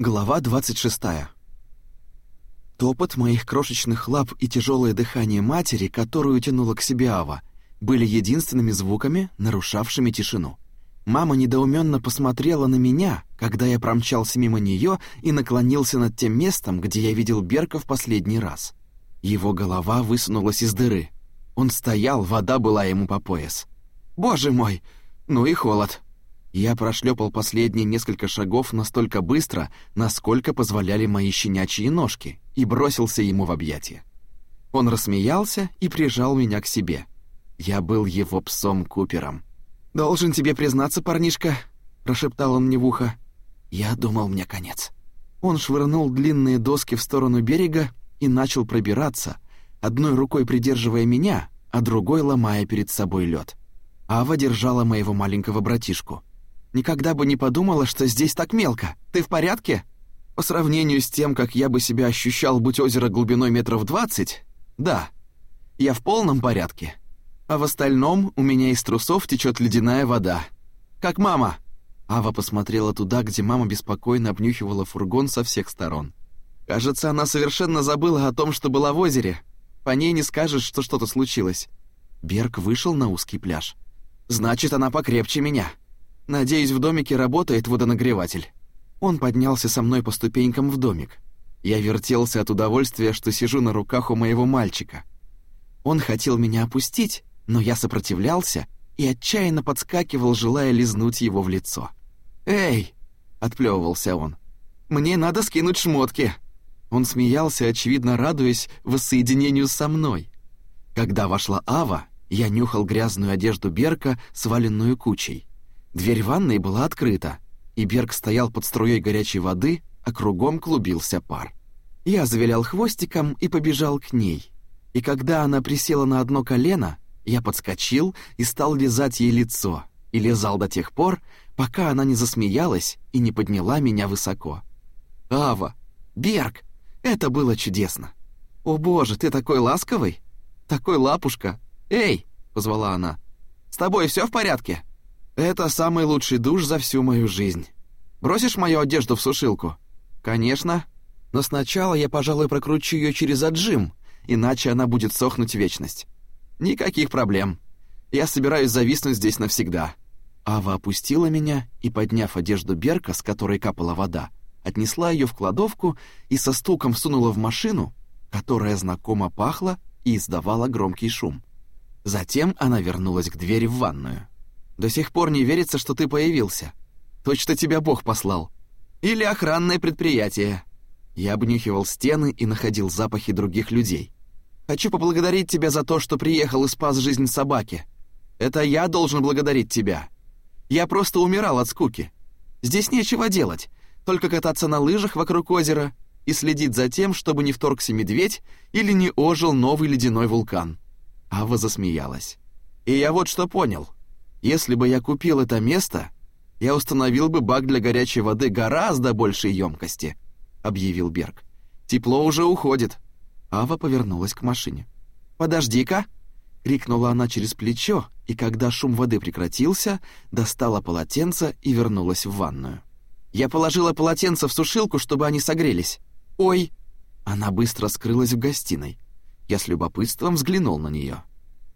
Глава 26. Топот моих крошечных лап и тяжелое дыхание матери, которую тянула к себе Ава, были единственными звуками, нарушавшими тишину. Мама недоуменно посмотрела на меня, когда я промчался мимо нее и наклонился над тем местом, где я видел Берка в последний раз. Его голова высунулась из дыры. Он стоял, вода была ему по пояс. «Боже мой! Ну и холод!» Я прошлепал последние несколько шагов настолько быстро, насколько позволяли мои щенячьи ножки, и бросился ему в объятия. Он рассмеялся и прижал меня к себе. Я был его псом Купером. «Должен тебе признаться, парнишка», — прошептал он мне в ухо. Я думал, мне конец. Он швырнул длинные доски в сторону берега и начал пробираться, одной рукой придерживая меня, а другой ломая перед собой лед. Ава держала моего маленького братишку — Никогда бы не подумала, что здесь так мелко. Ты в порядке? По сравнению с тем, как я бы себя ощущал, будь озеро глубиной метров двадцать, да, я в полном порядке. А в остальном у меня из трусов течет ледяная вода. Как мама. Ава посмотрела туда, где мама беспокойно обнюхивала фургон со всех сторон. Кажется, она совершенно забыла о том, что была в озере. По ней не скажешь, что что-то случилось. Берг вышел на узкий пляж. Значит, она покрепче меня. Надеюсь, в домике работает водонагреватель. Он поднялся со мной по ступенькам в домик. Я вертелся от удовольствия, что сижу на руках у моего мальчика. Он хотел меня опустить, но я сопротивлялся и отчаянно подскакивал, желая лизнуть его в лицо. «Эй!» — отплевывался он. «Мне надо скинуть шмотки!» Он смеялся, очевидно радуясь воссоединению со мной. Когда вошла Ава, я нюхал грязную одежду Берка, сваленную кучей. Дверь ванной была открыта, и Берг стоял под струей горячей воды, а кругом клубился пар. Я завилял хвостиком и побежал к ней. И когда она присела на одно колено, я подскочил и стал лизать ей лицо, и лизал до тех пор, пока она не засмеялась и не подняла меня высоко. «Ава! Берг! Это было чудесно! О боже, ты такой ласковый! Такой лапушка! Эй!» — позвала она. «С тобой все в порядке?» Это самый лучший душ за всю мою жизнь. Бросишь мою одежду в сушилку? Конечно. Но сначала я, пожалуй, прокручу ее через отжим, иначе она будет сохнуть вечность. Никаких проблем. Я собираюсь зависнуть здесь навсегда. Ава опустила меня и, подняв одежду Берка, с которой капала вода, отнесла ее в кладовку и со стуком всунула в машину, которая знакомо пахла и издавала громкий шум. Затем она вернулась к двери в ванную. До сих пор не верится, что ты появился. Точно тебя Бог послал. Или охранное предприятие. Я обнюхивал стены и находил запахи других людей. Хочу поблагодарить тебя за то, что приехал и спас жизнь собаки. Это я должен благодарить тебя. Я просто умирал от скуки. Здесь нечего делать, только кататься на лыжах вокруг озера и следить за тем, чтобы не вторгся медведь или не ожил новый ледяной вулкан. Ава засмеялась. И я вот что понял. Если бы я купил это место, я установил бы бак для горячей воды гораздо большей емкости, объявил Берг. Тепло уже уходит. Ава повернулась к машине. Подожди-ка, крикнула она через плечо, и когда шум воды прекратился, достала полотенце и вернулась в ванную. Я положила полотенце в сушилку, чтобы они согрелись. Ой, она быстро скрылась в гостиной. Я с любопытством взглянул на нее.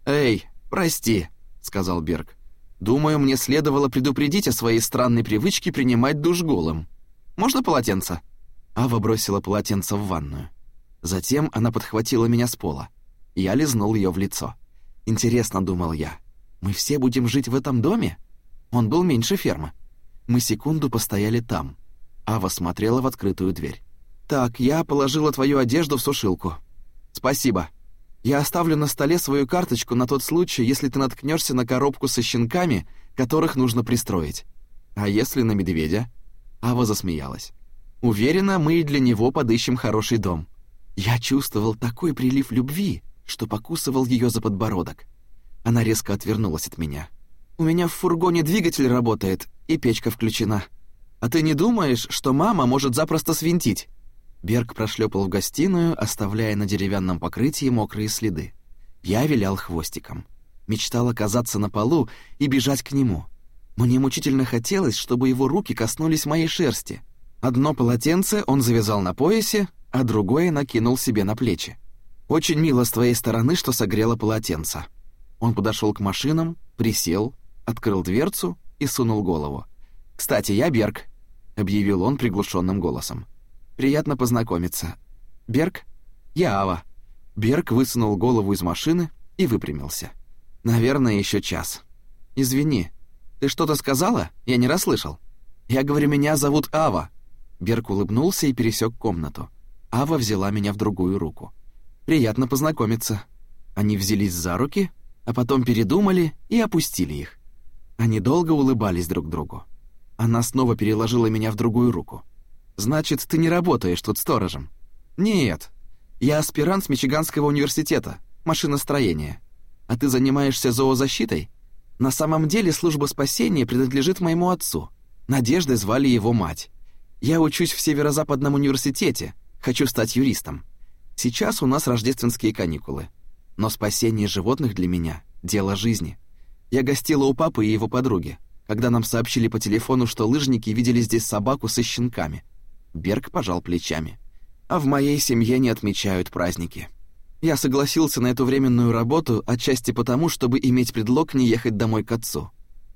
«Эй, прости», — сказал Берг. Думаю, мне следовало предупредить о своей странной привычке принимать душ голым. Можно полотенце?» Ава бросила полотенце в ванную. Затем она подхватила меня с пола. Я лизнул ее в лицо. «Интересно», — думал я, — «мы все будем жить в этом доме?» Он был меньше фермы. Мы секунду постояли там. Ава смотрела в открытую дверь. «Так, я положила твою одежду в сушилку. Спасибо». Я оставлю на столе свою карточку на тот случай, если ты наткнешься на коробку со щенками, которых нужно пристроить. А если на медведя?» Ава засмеялась. «Уверена, мы и для него подыщем хороший дом». Я чувствовал такой прилив любви, что покусывал ее за подбородок. Она резко отвернулась от меня. «У меня в фургоне двигатель работает, и печка включена. А ты не думаешь, что мама может запросто свинтить?» Берг прошлепал в гостиную, оставляя на деревянном покрытии мокрые следы. Я вилял хвостиком. Мечтал оказаться на полу и бежать к нему. Мне мучительно хотелось, чтобы его руки коснулись моей шерсти. Одно полотенце он завязал на поясе, а другое накинул себе на плечи. «Очень мило с твоей стороны, что согрело полотенце». Он подошел к машинам, присел, открыл дверцу и сунул голову. «Кстати, я Берг», — объявил он приглушенным голосом. «Приятно познакомиться. Берг? Я Ава». Берг высунул голову из машины и выпрямился. «Наверное, еще час. Извини, ты что-то сказала? Я не расслышал». «Я говорю, меня зовут Ава». Берг улыбнулся и пересек комнату. Ава взяла меня в другую руку. «Приятно познакомиться». Они взялись за руки, а потом передумали и опустили их. Они долго улыбались друг другу. Она снова переложила меня в другую руку. «Значит, ты не работаешь тут сторожем?» «Нет. Я аспирант с Мичиганского университета, машиностроение. А ты занимаешься зоозащитой?» «На самом деле служба спасения принадлежит моему отцу. Надеждой звали его мать. Я учусь в Северо-Западном университете, хочу стать юристом. Сейчас у нас рождественские каникулы. Но спасение животных для меня — дело жизни. Я гостила у папы и его подруги, когда нам сообщили по телефону, что лыжники видели здесь собаку со щенками. Берг пожал плечами. А в моей семье не отмечают праздники. Я согласился на эту временную работу отчасти потому, чтобы иметь предлог не ехать домой к отцу.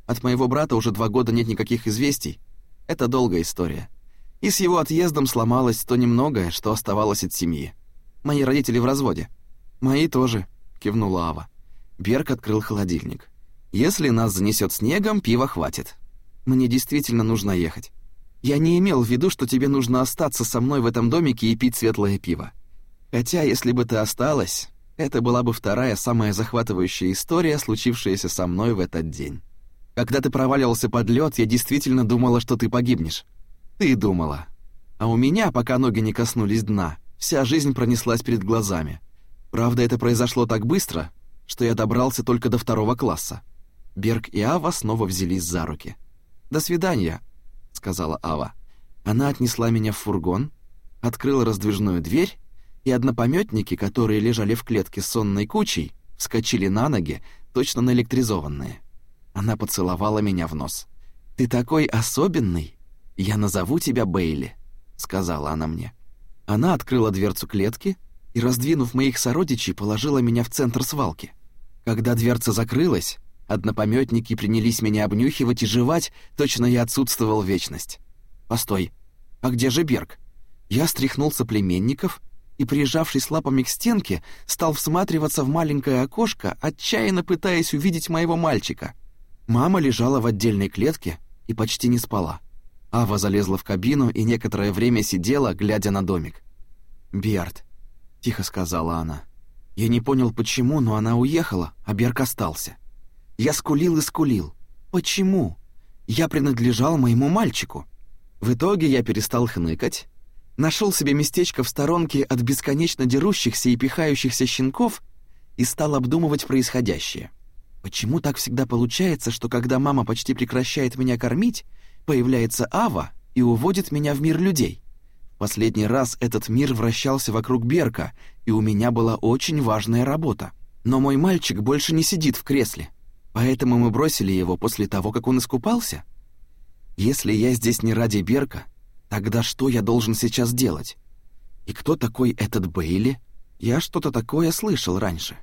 От моего брата уже два года нет никаких известий. Это долгая история. И с его отъездом сломалось то немногое, что оставалось от семьи. Мои родители в разводе. «Мои тоже», — кивнула Ава. Берг открыл холодильник. «Если нас занесет снегом, пива хватит. Мне действительно нужно ехать. Я не имел в виду, что тебе нужно остаться со мной в этом домике и пить светлое пиво. Хотя, если бы ты осталась, это была бы вторая самая захватывающая история, случившаяся со мной в этот день. Когда ты проваливался под лед, я действительно думала, что ты погибнешь. Ты думала. А у меня, пока ноги не коснулись дна, вся жизнь пронеслась перед глазами. Правда, это произошло так быстро, что я добрался только до второго класса. Берг и Ава снова взялись за руки. «До свидания», — сказала Ава. Она отнесла меня в фургон, открыла раздвижную дверь, и однопомётники, которые лежали в клетке сонной кучей, вскочили на ноги, точно наэлектризованные. Она поцеловала меня в нос. «Ты такой особенный! Я назову тебя Бейли», — сказала она мне. Она открыла дверцу клетки, и, раздвинув моих сородичей, положила меня в центр свалки. Когда дверца закрылась, однопомётники принялись меня обнюхивать и жевать, точно я отсутствовал вечность. «Постой, а где же Берг?» Я стряхнул соплеменников и, прижавшись лапами к стенке, стал всматриваться в маленькое окошко, отчаянно пытаясь увидеть моего мальчика. Мама лежала в отдельной клетке и почти не спала. Ава залезла в кабину и некоторое время сидела, глядя на домик. «Берт, — тихо сказала она. Я не понял, почему, но она уехала, а Берг остался. Я скулил и скулил. Почему? Я принадлежал моему мальчику. В итоге я перестал хныкать, нашел себе местечко в сторонке от бесконечно дерущихся и пихающихся щенков и стал обдумывать происходящее. Почему так всегда получается, что когда мама почти прекращает меня кормить, появляется Ава и уводит меня в мир людей? Последний раз этот мир вращался вокруг Берка, и у меня была очень важная работа. Но мой мальчик больше не сидит в кресле, поэтому мы бросили его после того, как он искупался. Если я здесь не ради Берка, тогда что я должен сейчас делать? И кто такой этот Бейли? Я что-то такое слышал раньше.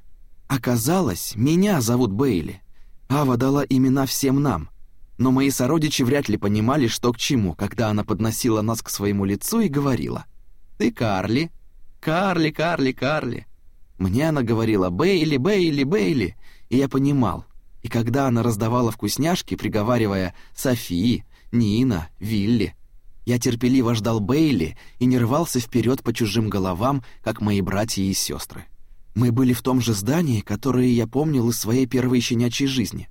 Оказалось, меня зовут Бейли. Ава дала имена всем нам, но мои сородичи вряд ли понимали, что к чему, когда она подносила нас к своему лицу и говорила «Ты Карли, Карли, Карли, Карли». Мне она говорила «Бейли, Бейли, Бейли», и я понимал. И когда она раздавала вкусняшки, приговаривая «Софи», «Нина», «Вилли», я терпеливо ждал Бейли и не рвался вперед по чужим головам, как мои братья и сестры. Мы были в том же здании, которое я помнил из своей первой щенячьей жизни.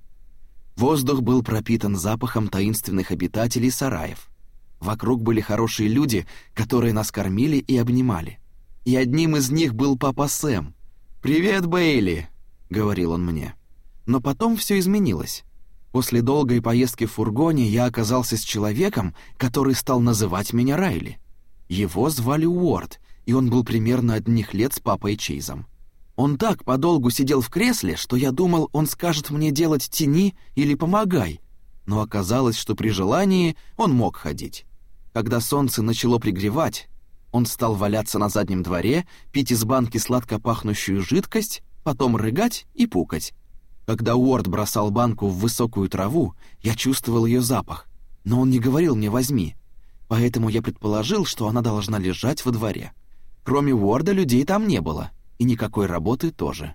Воздух был пропитан запахом таинственных обитателей сараев. Вокруг были хорошие люди, которые нас кормили и обнимали. И одним из них был папа Сэм. «Привет, Бейли!» — говорил он мне. Но потом все изменилось. После долгой поездки в фургоне я оказался с человеком, который стал называть меня Райли. Его звали Уорд, и он был примерно одних лет с папой Чейзом. Он так подолгу сидел в кресле, что я думал, он скажет мне делать тени или помогай, но оказалось, что при желании он мог ходить. Когда солнце начало пригревать, он стал валяться на заднем дворе, пить из банки сладко пахнущую жидкость, потом рыгать и пукать. Когда Уорд бросал банку в высокую траву, я чувствовал ее запах, но он не говорил мне «возьми», поэтому я предположил, что она должна лежать во дворе. Кроме Уорда людей там не было, и никакой работы тоже.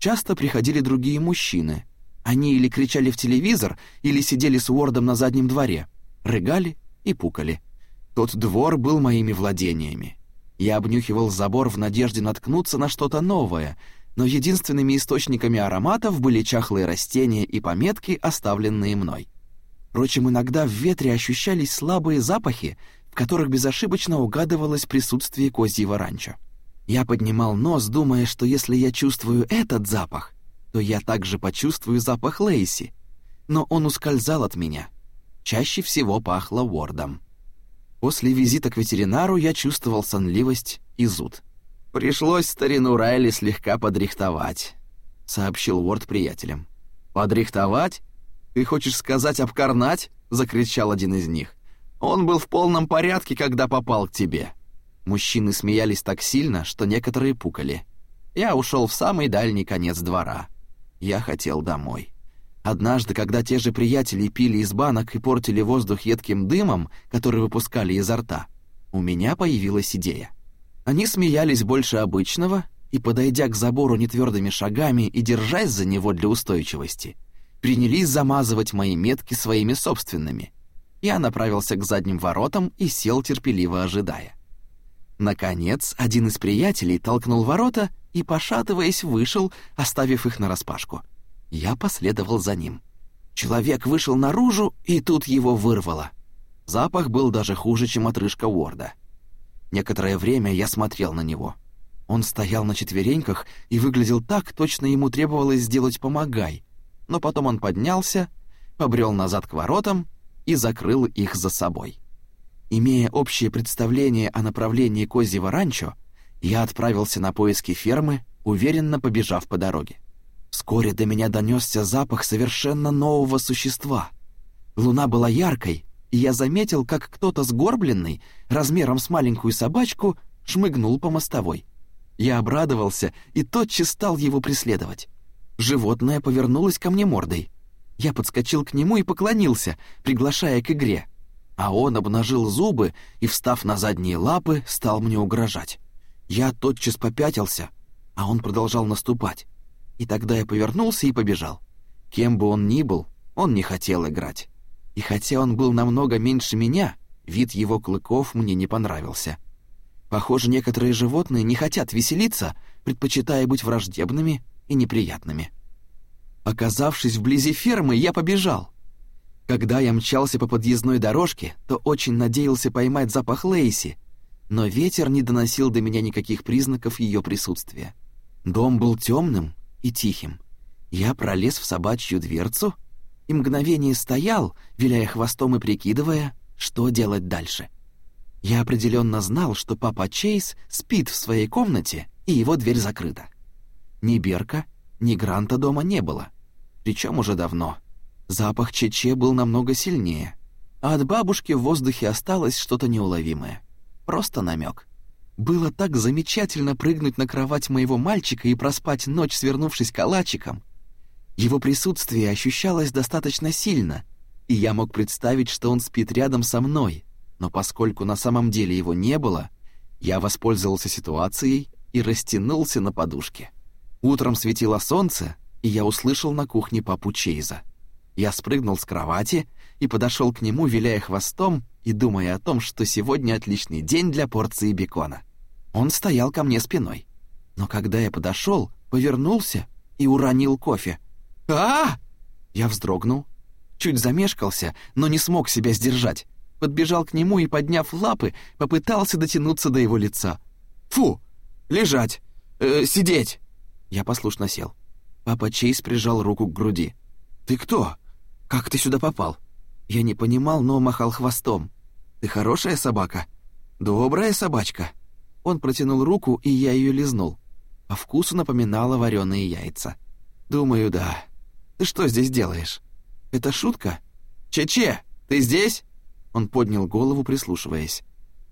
Часто приходили другие мужчины. Они или кричали в телевизор, или сидели с Уордом на заднем дворе, рыгали и пукали. Тот двор был моими владениями. Я обнюхивал забор в надежде наткнуться на что-то новое — но единственными источниками ароматов были чахлые растения и пометки, оставленные мной. Впрочем, иногда в ветре ощущались слабые запахи, в которых безошибочно угадывалось присутствие козьего ранчо. Я поднимал нос, думая, что если я чувствую этот запах, то я также почувствую запах Лейси. Но он ускользал от меня. Чаще всего пахло Уордом. После визита к ветеринару я чувствовал сонливость и зуд. «Пришлось старину Райли слегка подрихтовать», — сообщил Уорд приятелям. «Подрихтовать? Ты хочешь сказать обкорнать?» — закричал один из них. «Он был в полном порядке, когда попал к тебе». Мужчины смеялись так сильно, что некоторые пукали. Я ушел в самый дальний конец двора. Я хотел домой. Однажды, когда те же приятели пили из банок и портили воздух едким дымом, который выпускали изо рта, у меня появилась идея. Они смеялись больше обычного и, подойдя к забору нетвердыми шагами и держась за него для устойчивости, принялись замазывать мои метки своими собственными. Я направился к задним воротам и сел, терпеливо ожидая. Наконец, один из приятелей толкнул ворота и, пошатываясь, вышел, оставив их нараспашку. Я последовал за ним. Человек вышел наружу, и тут его вырвало. Запах был даже хуже, чем отрыжка Уорда. Некоторое время я смотрел на него. Он стоял на четвереньках и выглядел так, точно ему требовалось сделать «помогай». Но потом он поднялся, побрел назад к воротам и закрыл их за собой. Имея общее представление о направлении козьего ранчо, я отправился на поиски фермы, уверенно побежав по дороге. Вскоре до меня донесся запах совершенно нового существа. Луна была яркой, и я заметил, как кто-то сгорбленный, размером с маленькую собачку, шмыгнул по мостовой. Я обрадовался и тотчас стал его преследовать. Животное повернулось ко мне мордой. Я подскочил к нему и поклонился, приглашая к игре. А он обнажил зубы и, встав на задние лапы, стал мне угрожать. Я тотчас попятился, а он продолжал наступать. И тогда я повернулся и побежал. Кем бы он ни был, он не хотел играть. И хотя он был намного меньше меня, вид его клыков мне не понравился. Похоже, некоторые животные не хотят веселиться, предпочитая быть враждебными и неприятными. Оказавшись вблизи фермы, я побежал. Когда я мчался по подъездной дорожке, то очень надеялся поймать запах Лейси, но ветер не доносил до меня никаких признаков ее присутствия. Дом был темным и тихим. Я пролез в собачью дверцу — и мгновение стоял, виляя хвостом и прикидывая, что делать дальше. Я определенно знал, что папа Чейз спит в своей комнате, и его дверь закрыта. Ни Берка, ни Гранта дома не было. Причем уже давно. Запах Чече был намного сильнее, а от бабушки в воздухе осталось что-то неуловимое. Просто намек. Было так замечательно прыгнуть на кровать моего мальчика и проспать ночь, свернувшись калачиком, его присутствие ощущалось достаточно сильно, и я мог представить, что он спит рядом со мной, но поскольку на самом деле его не было, я воспользовался ситуацией и растянулся на подушке. Утром светило солнце, и я услышал на кухне папу Чейза. Я спрыгнул с кровати и подошел к нему, виляя хвостом и думая о том, что сегодня отличный день для порции бекона. Он стоял ко мне спиной. Но когда я подошел, повернулся и уронил кофе — а, Я вздрогнул, чуть замешкался, но не смог себя сдержать. Подбежал к нему и, подняв лапы, попытался дотянуться до его лица. «Фу! Лежать! Э, сидеть!» Я послушно сел. Папа Чейз прижал руку к груди. «Ты кто? Как ты сюда попал?» Я не понимал, но махал хвостом. «Ты хорошая собака?» «Добрая собачка». Он протянул руку, и я ее лизнул. По вкусу напоминала вареные яйца. «Думаю, да. Ты что здесь делаешь? Это шутка? Че-че, ты здесь? Он поднял голову, прислушиваясь.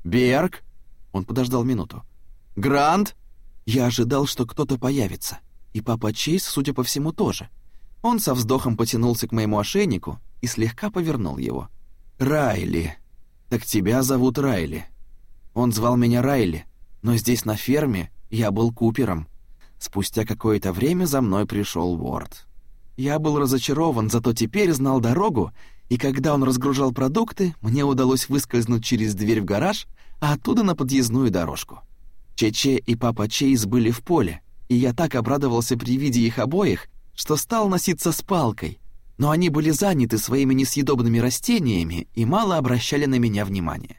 «Берг?» Он подождал минуту. «Грант?» Я ожидал, что кто-то появится. И папа Чейз, судя по всему, тоже. Он со вздохом потянулся к моему ошейнику и слегка повернул его. «Райли. Так тебя зовут Райли». Он звал меня Райли, но здесь на ферме я был Купером. Спустя какое-то время за мной пришел Уорд. Я был разочарован, зато теперь знал дорогу, и когда он разгружал продукты, мне удалось выскользнуть через дверь в гараж, а оттуда на подъездную дорожку. Чече и папа Чейз были в поле, и я так обрадовался при виде их обоих, что стал носиться с палкой, но они были заняты своими несъедобными растениями и мало обращали на меня внимания.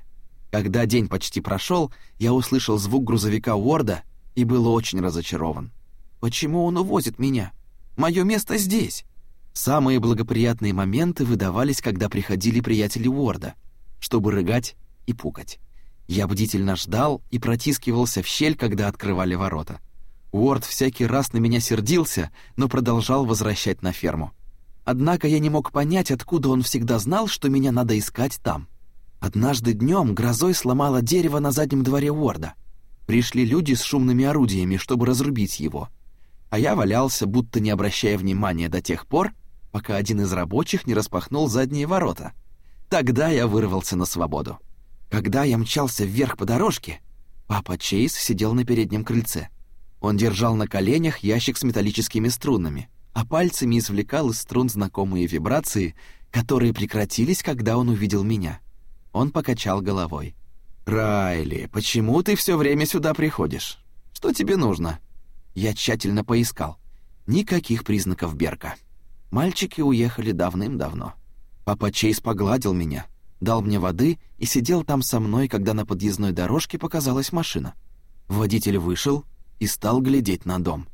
Когда день почти прошел, я услышал звук грузовика Уорда и был очень разочарован. Почему он увозит меня? Мое место здесь. Самые благоприятные моменты выдавались, когда приходили приятели Уорда, чтобы рыгать и пукать. Я бдительно ждал и протискивался в щель, когда открывали ворота. Уорд всякий раз на меня сердился, но продолжал возвращать на ферму. Однако я не мог понять, откуда он всегда знал, что меня надо искать там. Однажды днем грозой сломало дерево на заднем дворе Уорда. Пришли люди с шумными орудиями, чтобы разрубить его. А я валялся, будто не обращая внимания до тех пор, пока один из рабочих не распахнул задние ворота. Тогда я вырвался на свободу. Когда я мчался вверх по дорожке, папа Чейз сидел на переднем крыльце. Он держал на коленях ящик с металлическими струнами, а пальцами извлекал из струн знакомые вибрации, которые прекратились, когда он увидел меня. Он покачал головой. «Райли, почему ты все время сюда приходишь? Что тебе нужно?» Я тщательно поискал. Никаких признаков Берка. Мальчики уехали давным-давно. Папа Чейз погладил меня, дал мне воды и сидел там со мной, когда на подъездной дорожке показалась машина. Водитель вышел и стал глядеть на дом.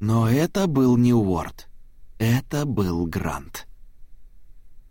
Но это был не Уорд. Это был Грант.